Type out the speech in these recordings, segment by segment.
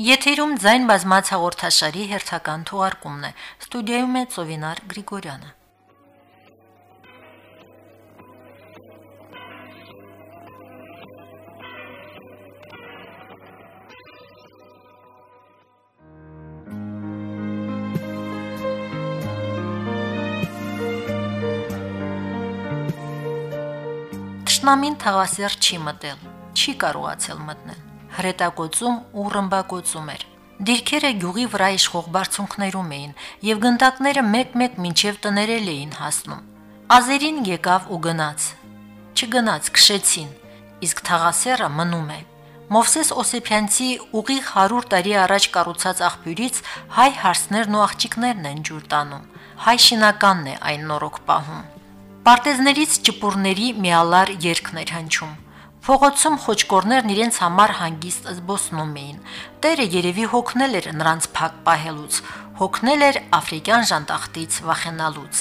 Եթերում ձայն բազմաց հաղորդաշարի հերթական թողարկումն է։ Ստուդիայում է Ծովինար Գրիգորյանը։ Տշնամին թաղասեր չի մտել, չի կարողացել մտնել։ Հրետակոծում ու ռմբակոծում էր։ Դիրքերը գյուղի վրա իշխող բարձունքներում էին, եւ գնդակները մեկ-մեկ մինչև տներել էին հասնում։ Ազերին եկավ ու գնաց։ Չգնաց, քշեցին, իսկ թաղասերը մնում է։ Մովսես Օսեփյանցի ուղիղ 100 տարի առաջ կառուցած աղբյուրից հայ հարսներն ու աղջիկներն են ջուր տանում։ Հայ շինականն է այն նորոգ պահում։ Պարտեզներից ճպուրների միալար երկներ հնչում։ Փողոցում խոչկորներն իրենց համար հանգիստ զբոսնում էին։ Տերը երևի հոգնել էր նրանց փակ պահելուց, հոգնել էր աֆրիկյան ժանտախտից վախենալուց։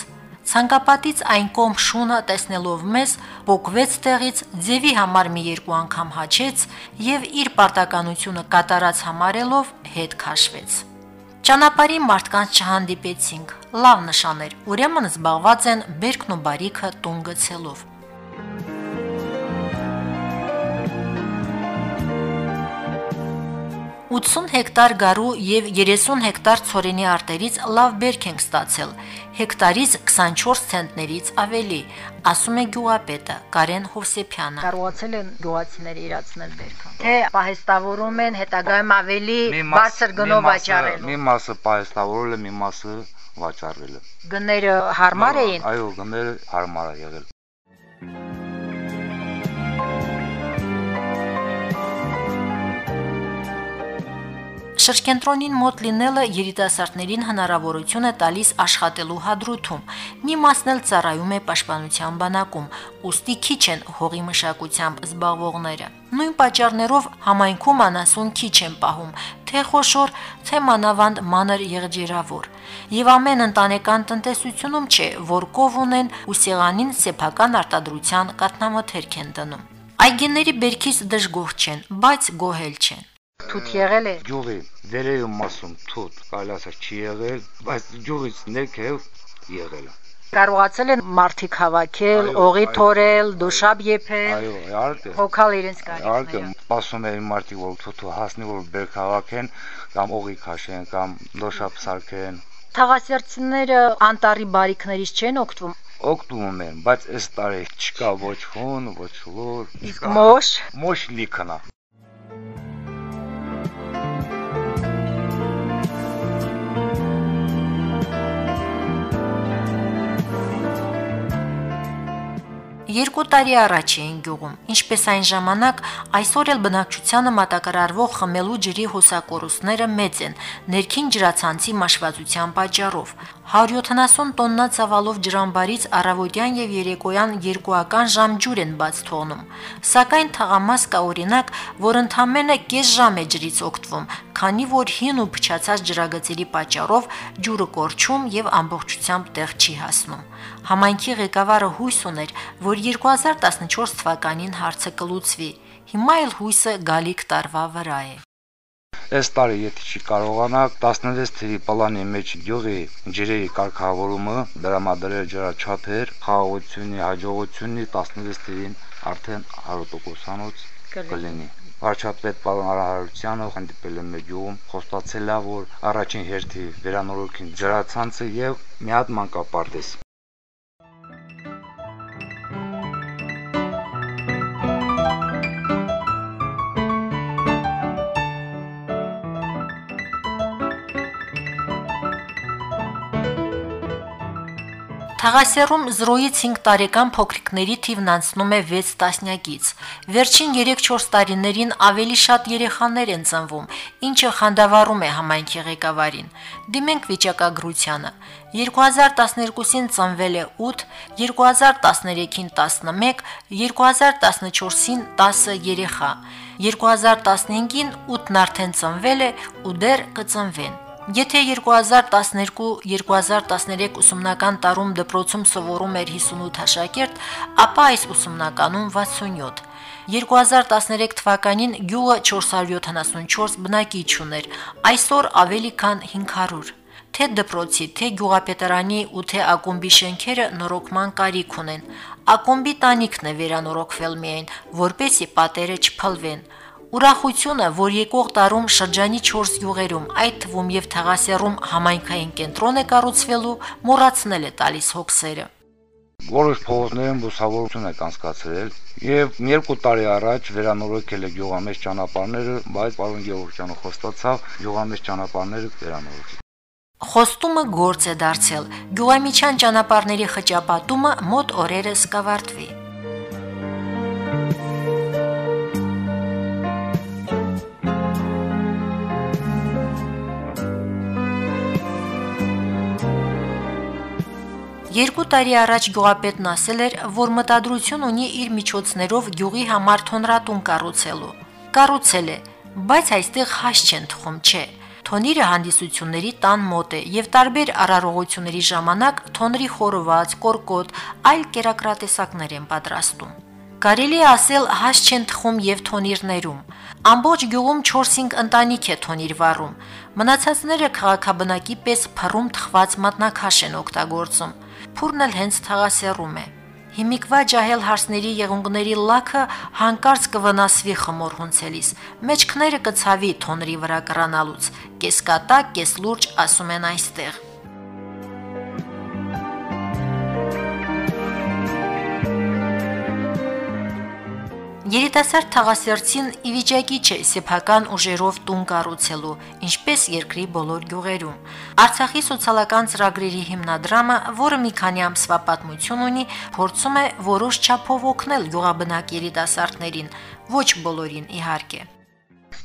Ցանկապատից այն կողմ շունը տեսնելով մեզ, փոկվեց տեղից, ձևի համար մի երկու անգամ հաչեց եւ իր պարտականությունը կատարած համարելով հետ քաշվեց։ Ճանապարհի մարդկանց չհանդիպեցինք։ Լավ նշան էր։ Ուրեմն զբաղված են բերքն ու բարիքը տուն գցելով։ Ութսուն հեկտար գարու եւ 30 հեկտար ծորենի արտերից լավ բերք ենք ստացել, հեկտարից 24 ցենտներից ավելի, ասում է գյուղապետը Կարեն Հովսեփյանը։ Կարողացել են գյուղացիները իրացնել բերքը։ Թե պահեստավորում են հետագայում ավելի բարձր գնով վաճառել։ Մի մասը պահեստավորել է, մի մասը վաճառել է։ Գները հարմար էին։ Այո, գները հարմար է եղել։ Շրջենտրոնին մոտ լինելը երիտասարդներին հնարավորություն է տալիս աշխատելու հադրութում։ Մի մասն էլ ծառայում է պաշտպանության բանակում, ուստի քիչ են հողի մշակությամբ զբաղվողները։ Նույն պատճառներով համայնքում անասուն քիչ են պահում, թե խոշոր, թե մանավանդ մանր եղջերավոր։ Եվ ամեն ընտանեկան տնտեսությունում չէ, որ կով ունեն ու սեղանին սեփական արտադրության կատնամթերք են դնում։ Այգիների բերքից դժգոհ չեն, բայց գոհել չեն թութ եղել է։ Գյուղի վերևում մասում թութ, կարելի ասել չի եղել, բայց գյուղից ներքև եղել է։ Կարողացել են մարդիկ հավաքել, օղի թորել, դոշաբ եփել։ Այո, իհարկե։ Հոգալ իրենց Իհարկե, կարիքները։ սպասում էին մարդիկ, որ թութը հասնի, որ բերք հավաքեն, կամ օղի քաշեն, կամ դոշաբ սարքեն։ Թաղասերցիները անտարի բարիքներից չեն օգտվում։ Օգտվում են, բայց այս տարի չկա ոչ խոն, ոչ լոր։ Իսկ մոշ Մոշ լիքնա։ Երկու տարի առաջ էին գյուղում, ինչպես այն ժամանակ, այսօր էլ բնակչությանը մատակարարվող խմելու ջրի հոսակորուստները մեծ են, ներքին ջրացանցի մաշվածության պատճառով։ 170 տոննա ցավալով ջրամբարից առավոտյան եւ երեկոյան երկուական ժամ ջուր են բաց թողնում։ Սակայն թղամաս կա օրինակ, որ ընդամենը կես ժամ է ջրից օգտվում, քանի որ հին ու փչացած ջրագծերի պատճառով ջուրը կորչում եւ ամբողջությամբ տեղ չի հասնում։ Համայնքի ղեկավարը հույս ուներ, որ 2014 թվականին հարցը կլուծվի։ Հիմա էլ հույսը գալիք տարվա վրա է։ Այս տարի եթե չի կարողանա 16 թվականի պլանի մեջ գյուղի ջրերի կարգավորումը դրամադրել ջրաչափեր, խաղաղությունի, հաջողությունի 16 թվին արդեն 100%-անոց կլինի։ Վարչապետ պարոն Արարարյանը հանդիպել է գյուղում, խոստացել է, որ առաջին հերթի վերանորոգին ջրացանցը եւ մի հատ մանկապարտեզ։ Թաղասերում 0-ից 5 տարեկան փոքրիկների թիվն անցնում է 6 տասնյակից։ Վերջին 3-4 տարիներին ավելի շատ երեխաներ են ծնվում, ինչը խանդավառում է համայնքի ղեկավարին։ Դիմենք վիճակագրությանը։ 2012-ին ծնվել է 8, 2013-ին 11, 2014-ին 10 երեխա։ 2015-ին 8-ն արդեն ծնվել է ու դեռ կծնվեն։ Եթե 2012-2013 ուսումնական տարում դպրոցում սովորում էր 58 աշակերտ, ապա այս ուսումնականում 67 2013 թվականին գյուղը 474 բնակիչ ուներ, այսօր ավելի քան 500 թե դպրոցի, թե գյուղապետարանի ու թե ակումբի շենքերը նորոգման կարիք ունեն։ Ակումբի տանիքն է վերանորոգվել միայն, որպեսի պատերը չփլվեն։ Ուրախությունը, որ եկող տարում շրջանի 4 գյուղերում, այդ թվում եւ Թաղասերում համայնքային կենտրոն է կառուցվելու, մոռացնել է տալիս հոգսերը։ Որոշ փողոցներում բուսավորություն է կանցկացրել եւ երկու տարի առաջ վերանորոգել է գյուղամեջ ճանապարհները, բայց պարոն Գևորգյանը խոստացավ գյուղամեջ ճանապարհները վերանորոգել։ Խոստումը գործ է դարձել։ Գյուղամիջյան ճանապարհների խճապատումը մոտ օրերս կավարտվի։ Երկու տարի առաջ գյուղապետն ասել էր, որ մտադրություն ունի իր միջոցներով գյուղի համար թոնրատուն կառուցելու։ Կառուցել է, բայց այստեղ հաշ չեն թխում, չէ։ Թոնիրը հանդիսությունների տան մոտ է եւ տարբեր արարողությունների ժամանակ թոնրի խորոված, կորկոտ, այլ կերակրատեսակներ են պատրաստում։ Կարելի է ասել հաշ չեն թխում եւ թոնիրներում։ Ամբողջ գյուղում 4-5 ընտանիք է թոնիր վառում։ Մնացածները քաղաքաբնակի պես փռում թխված մատնաքաշ են օգտագործում փուրն էլ հենց թաղասերում է։ Հիմիկվա ջահել հարսների եղունգների լաքը հանկարծ կվնասվի խմոր հունցելիս։ Մեջքները կցավի թոնրի վրա կրանալուց։ Կես կատակ, կես լուրջ ասում են այստեղ։ Երիտասարդ թաղասերցին ի վիճակի չէ սեփական ուժերով տուն կառուցելու, ինչպես երկրի բոլոր գյուղերում։ Արցախի սոցիալական ծրագրերի հիմնադրամը, որը մի քանի ամսվա պատմություն ունի, փորձում է որոշ չափով օգնել գյուղաբնակ երիտասարդներին, ոչ բոլորին իհարկե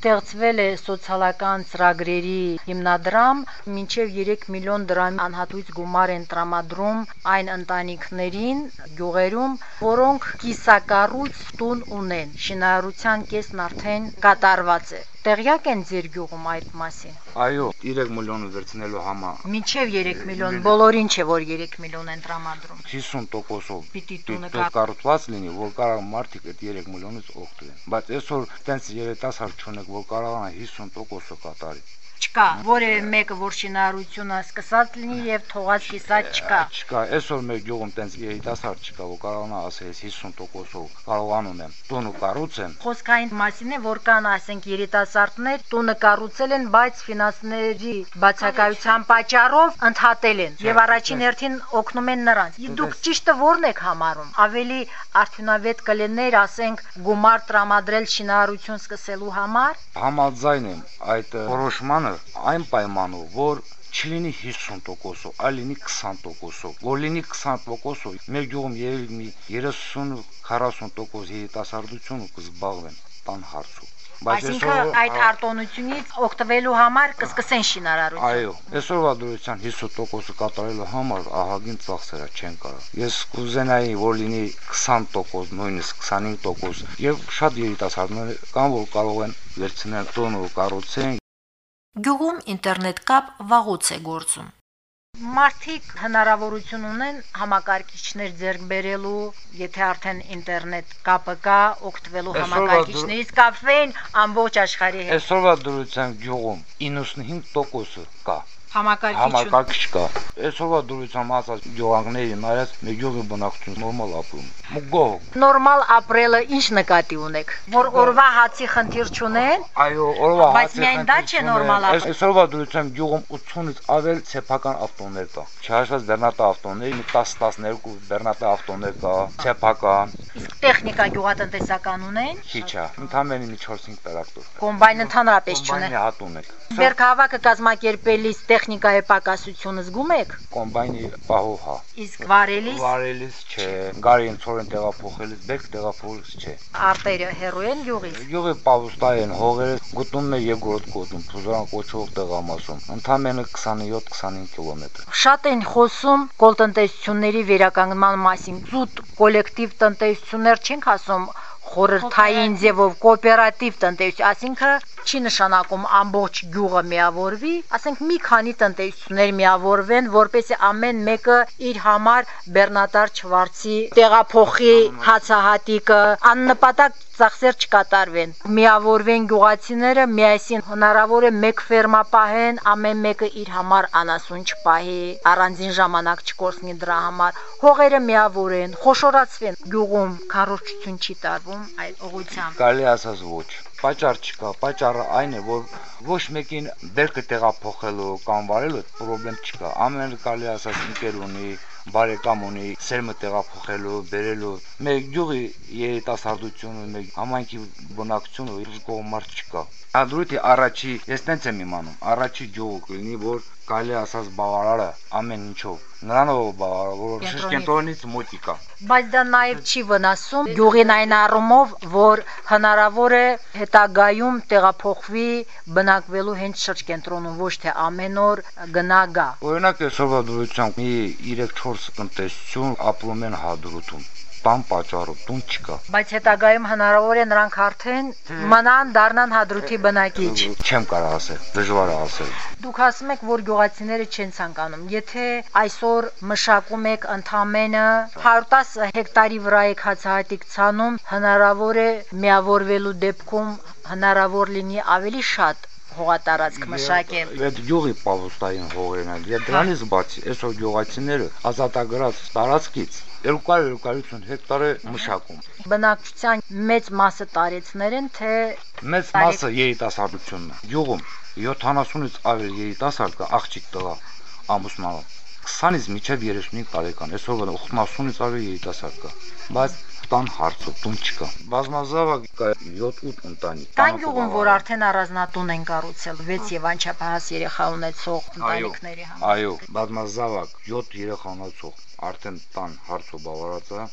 ստեղծվել է սոցիալական ծրագրերի հիմնադրամ, մինչև 3 միլիոն դրամ անհատույց գումար են տրամադրում այն ընտանիքներին գյուղերում, որոնք կիսակառույց տուն ունեն։ Շինարարության կեսն արդեն կատարված է։ Տեղյակ են ձեր գյուղում այդ մասին։ Այո, 3 միլիոնը վերցնելու համար։ Մինչև 3 միլիոն, բոլորին չէ, որ 3 միլիոն են տրամադրում։ 50%-ով Պիտի տունը կառուցված լինի, որ կարող մարդիկ այդ 3 միլիոնից օգտվեն։ Բայց այսօր տենց երիտասարդ չունեք, որ կարողանա 50%-ը կատարի չկա, որևէ մեկը որ շինարարությունը սկսած լինի եւ թողած կիսած չկա։ Չկա, այսօր մեր գյուղում տենց երիտասարդ չկա, որ կարողանա ասել 50%-ով կարողանում եմ տունը կառուցեմ։ Խոսքային մասին է, որ կան, ասենք, երիտասարդներ տունը կառուցել են, բայց ֆինանսների բացակայության պատճառով ընդհատել են եւ առաջին հերթին օգնում են նրանց։ Դուք ճիշտը ո՞րն եք համարում։ Ավելի արդյունավետ կլիներ, ասենք, գումար տրամադրել շինարարություն սկսելու համար։ Համաձայն եմ այդ որոշմանը այն պայմանով, որ չլինի 50%-ով, այլ լինի 20%-ով։ Որ լինի 20%-ով, մեր գյուղում երևի մի 30-40% երիտասարդությունը կզբաղվեն տան հարցով։ Այսինքն այդ արտոնությունից օգտվելու համար կսկսեն շինարարություն։ Այո, այսօրվա դրության 50%-ը կատարելու համար ահագին ծախսերը չեն կարող։ Ես կուզենայի, որ լինի 20%, նույնիսկ 25% եւ շատ երիտասարդներ կան, որ կարող են վերցնել տոնը կառուցեն Գյուղում ինտերնետ կապ վաղուց է գործում։ Մարդիկ հնարավորություն ունեն համակարգիչներ ձեռք բերելու, եթե արդեն ինտերնետ կապը կա, օգտվելու համակարգիչներից կապվեն ամբողջ աշխարհի հետ։ Այսօրվա դրության գյուղում 95%-ը կա համակարգիչ համակարգիչ կա։ Այսօրվա դուրսամ ասած գյուղանքների նայած մեր գյուղի բնակչություն նորմալ ապրում։ Մուգո։ Նորմալ ապրելը ինչ նկատի ունեք։ Որ օրվա հացի խնդիր չունեն։ Այո, օրվա հացի։ Բայց միայն դա չէ նորմալ ապրել։ Այսօրվա դուրսամ գյուղում 80-ից ավել սեփական ավտոներ կա։ Չհաշված բեռնատա ավտոներ, մի 10-12 բեռնատա ավտոներ կա, սեփական։ Իսկ տեխնիկա գյուղատնտեսական ունեն։ Քիչ է։ Ընդամենը մի 4-5 տրակտոր։ Կոմբայն ընդհանրապես չունեն։ Կոմբայնի հատ ունեք։ Բերքահավաքը կազմակերպելիս տեխնիկայի պակասությունը զգում եք։ Կոմբայնի պահով հա։ Իսկ վարելիս Վարելիս չէ, գարին ծորեն տեղափոխելիս, բեք տեղափոխելիս չէ։ արտերը հերո են յուղից։ Յուղի պավուստա են, հողերը գտնում է երկրորդ կոտում, փուզարան կոչող տեղամասում։ Ընդամենը 27-25 կիլոմետր։ Շատ են խոսում կոլտնտեսությունների վերականգնման մասին։ Զուտ կոլեկտիվ տնտեսություններ չենք ասում խորհրդային ձևով կոոպերատիվ տնտեսություն, այսինքն չի նշանակում ամբողջ գյուղը միավորվի, ասենք մի քանի տնտեսություններ միավորվեն, որպեսզի ամեն մեկը իր համար բեռնատար չվարցի, տեղափոխի հացահատիկը, աննպատակ ծախսեր չկատարվեն։ Միավորվեն գյուղացիները, միասին հնարավոր է մեկ ֆերմա պահեն, ամեն մեկը իր համար անասուն չպահի, առանձին ժամանակ չկորցնի դրա համար։ Հողերը միավորեն, խոշորացվեն գյուղում, քարոզչություն չի տարվում այդ ուղությամբ։ Կարելի ասած ոչ պատճառ չկա, պատճառը այն է, որ ոչ մեկին բերքը տեղափոխելու կամ վարելու խնդրեմ չկա։ Ամեն կարելի ասած ընկեր ունի, բարեկամ ունի սերմը տեղափոխելու, բերելու։ Մեր գյուղի երիտասարդությունը, մեր համայնքի բնակչությունը իր կողմար չկա։ Ադրուտի առաջի, ես տենց եմ իմանում, առաջի գյուղը կլինի, որ կարելի ասած բավարարը ամեն ինչով։ Նրանով բավարարը, որ շրջենտրոնից մոտիկա։ Բայց դա նաև չի վնասում գյուղին այն առումով, որ հնարավոր է հետագայում տեղափոխվի բնակվելու հենց շրջենտրոնում, ոչ թե ամեն օր գնա գա։ Օրինակ այսօրվա դրությամբ մի 3-4 տնտեսություն ապրում են հադրութում տան պատճառով տուն չկա։ Բայց հետագայում հնարավոր է նրանք արդեն մնան դառնան հադրութի բնակիչ։ Չեմ կարող ասել, դժվար է ասել։ Դուք ասում եք, որ գյուղացիները չեն ցանկանում։ Եթե այսօր մշակում եք ընդամենը 110 հեկտարի վրա եք հացահատիկ ցանում, հնարավոր է միավորվելու դեպքում հնարավոր լինի ավելի շատ հողատարածք մշակել։ Այդ գյուղի պավոստային հողերն են։ Եվ դրանից բացի այսօր գյուղացիները ազատագրած տարածքից 200-250 հեկտար է մշակում։ Բնակչության մեծ մասը տարեցներ են, թե մեծ մասը երիտասարդությունն է։ Գյուղում 70-ից ավել երիտասարդ կա աղջիկ տղա ամուսնալու 20-ից մինչև 35 տարեկան, այսօր 80-ից ավել երիտասարդ կա։ Բայց տան հարցը տուն չկա։ Բազմազավակ կա 7-8 ընտանիք։ Կան գյուղում, որ արդեն առանձնատուն են կառուցել 6 եւ անչափահաս երեխա ունեցող ընտանիքների համար։ Այո, բազմազավակ 7 երեխա ունեցող արդեն տան հարցը բավարարած է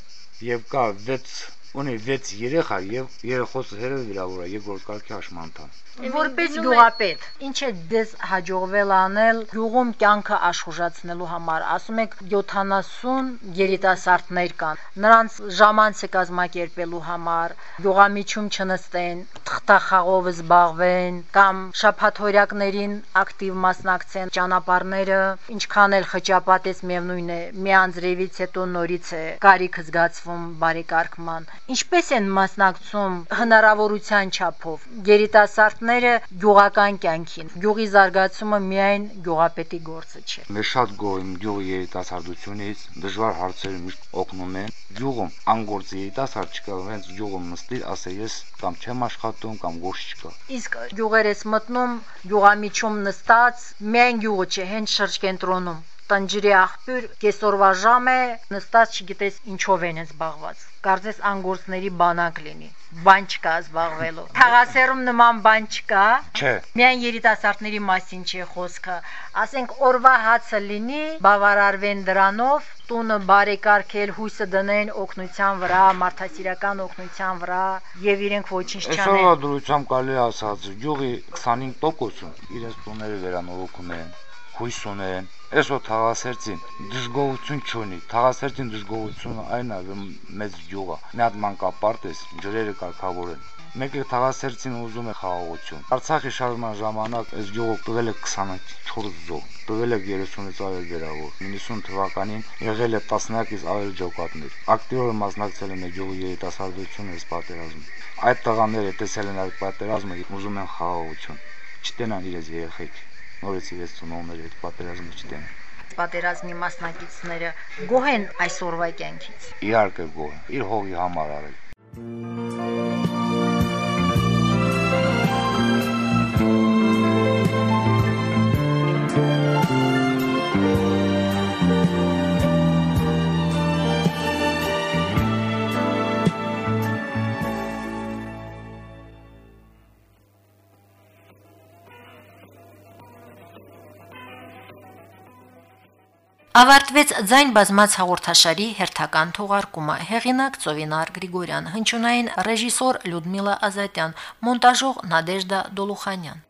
եւ կա 6 ունի 6 երեխա եւ երեխոսը հերը վիրավորա երկրորդ կարգի աշմանտան։ Որպես գյուղապետ, ինչ է դες հաջողվել անել գյուղում կյանքը աշխուժացնելու համար։ Ասում եք 70 երիտասարդներ կան։ Նրանց ժամանցը կազմակերպելու համար գյուղամիջում չնստեն, թղթախաղով զբաղվեն կամ շփաթորյակներին ակտիվ մասնակցեն ճանապարհները, ինչքան էլ խճապատես միևնույն է, մի անձրևից հետո նորից է կարիք զգացվում բարեկարգման։ Ինչպես են մասնակցում հնարավորության չափով երիտասարդ ոլորտները գյուղական կյանքին։ Գյուղի զարգացումը միայն գյուղապետի գործը չէ։ Մեր շատ գոհ գյուղի երիտասարդությունից դժվար հարցերը միշտ օգնում են։ Գյուղում անգործ երիտասարդ չկա, հենց գյուղում նստի, ասե ես կամ չեմ աշխատում կամ ոչ չկա։ Իսկ գյուղերես մտնում գյուղամիջում նստած միայն գյուղը չէ, հենց շրջկենտրոնում տնջրի աղբյուր կեսօրվա ժամ է նստած չգիտես ինչով են զբաղված կարծես անգորցների բանակ լինի բան չկա զբաղվելու թաղասերում նման բան չկա չէ միայն երիտասարդների մասին չի խոսքը ասենք օրվա հացը լինի բավարարվեն դրանով տունը բարեկարգել հույսը դնեն օգնության վրա մարդասիրական օգնության վրա եւ իրենք ոչինչ չանեն Այսօրվա դրությամբ կարելի ասած գյուղի 25% իրենց տունները վերանորոգում են հույս ունեն այսօր թաղասերցին դժգոհություն չունի թաղասերցին դժգոհությունը այն է որ մեծ գյուղ է մի հատ մանկապարտ է ջրերը կարգավորեն մեկը թաղասերցին ուզում է խաղաղություն արցախի շարժման ժամանակ այս գյուղը տվել է 24 զոհ տվել է 30-ից ավել վերավոր 90 թվականին եղել է 10-ից ավել ջոկատներ ակտիվորը մասնակցել են գյուղի երիտասարդությունը այս պատերազմում այդ տղաները տեսել են այդ պատերազմը ուզում են խաղաղություն չտենան իրենց երեխեք նորից իրենց ծնողները այդ պատերազմը չտեն պատերազմի մասնակիցները գոհ են այսօրվա կյանքից իհարկե գոհ իր հողի համար արել Ավարտվեց ձայն բազմաց հաղորդաշարի հերթական թողարկումը։ Հեղինակ Ծովինար Գրիգորյան, հնչյունային ռեժիսոր Լյուդմիլա Ազատյան, մոնտաժող Նադեժդա Դոլուխանյան։